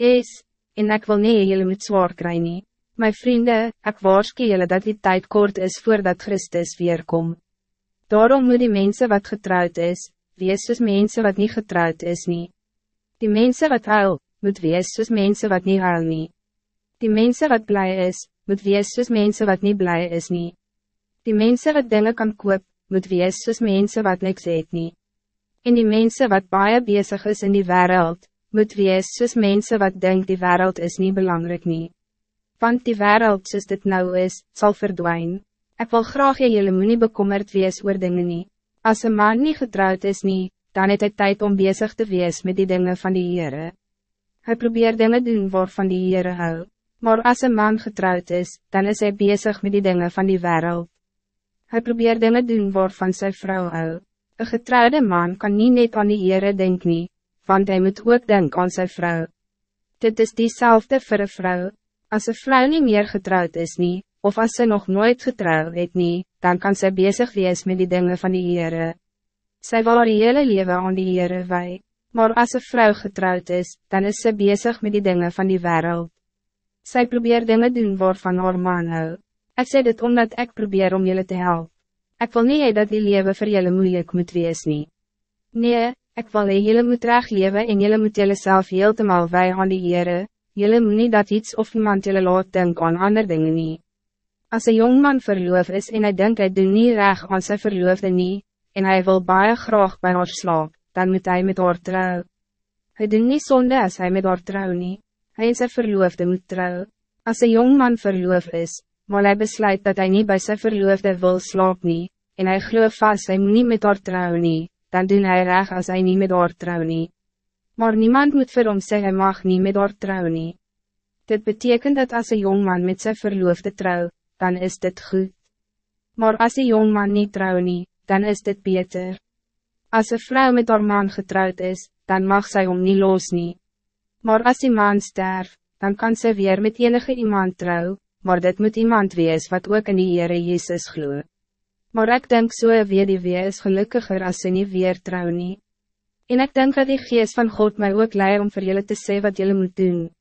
is, en ik wil nie jullie moet zwaar kry nie. My vrienden, ik waarskie jullie dat die tijd kort is voordat Christus weerkom. Daarom moet die mensen wat getrouwd is, wees soos mense wat niet getrouwd is nie. Die mensen wat huil, moet wees soos mense wat niet huil nie. Die mensen wat blij is, moet wees soos mense wat niet blij is nie. Die mensen wat dingen kan koop, moet wees soos mense wat niks eet nie. En die mensen wat baie bezig is in die wereld, moet wees soos mense wat denkt die wereld is niet belangrijk nie. Want die wereld soos dit nou is, zal verdwijnen. Ik wil graag jy jylle moet nie bekommerd wees oor dinge nie. As een man niet getrouwd is nie, dan het hy tijd om bezig te wees met die dingen van die Heere. Hij probeert dingen doen waarvan die Heere hou. Maar als een man getrouwd is, dan is hij bezig met die dingen van die wereld. Hij probeert dingen doen waarvan zijn vrouw hou. Een getrouwde man kan niet net aan die Heere denken, nie, want hij moet ook denken aan zijn vrouw. Dit is diezelfde voor een vrouw. Als een vrouw niet meer getrouwd is, nie, of als ze nog nooit getrouwd het, nie, dan kan zij bezig wees met die dingen van die Heere. Zij wil haar hele leven aan die Heere wij. Maar als een vrouw getrouwd is, dan is ze bezig met die dingen van die wereld. Zij probeert dingen doen waarvan haar man hou. Ik zeg dit omdat ik probeer om jullie te helpen. Ik wil niet dat die leven voor jullie moeilijk moet wees nie. Nee, ik wil jullie moet recht leven en jullie moet jullie zelf heeltemal wij aan die Heere. Jullie moet niet dat iets of iemand jullie laat denken aan andere dingen niet. Als een jongman verloof is en hij denkt hij doet niet recht aan zijn verloofde niet, en hij wil baie graag bij haar slaap, dan moet hij met haar trouw. Hij doet niet zonde als hij met haar trouw niet. Hij en zijn verloofde moet trouw. Als een jongman verloof is, maar hij besluit dat hij niet bij zijn verloofde wil slaap niet, en hij gelooft vast hij moet niet met haar trouw niet, dan doet hij recht als hij niet met haar trouw niet. Maar niemand moet vir hom sê hy mag niet met haar trouw niet. Dit betekent dat als een jongman met zijn verloofde trouw, dan is dit goed. Maar als een jongman niet trouw niet, dan is dit beter. Als een vrouw met haar man getrouwd is, dan mag zij om niet los niet. Maar als die man sterft, dan kan ze weer met enige iemand trouw, maar dit moet iemand wees wat ook in die Heere Jezus gloe. Maar ik denk so die weer is gelukkiger als ze niet weer trouw niet. En ik denk dat die geest van God mij ook leidt om voor jullie te zeggen wat jullie moet doen.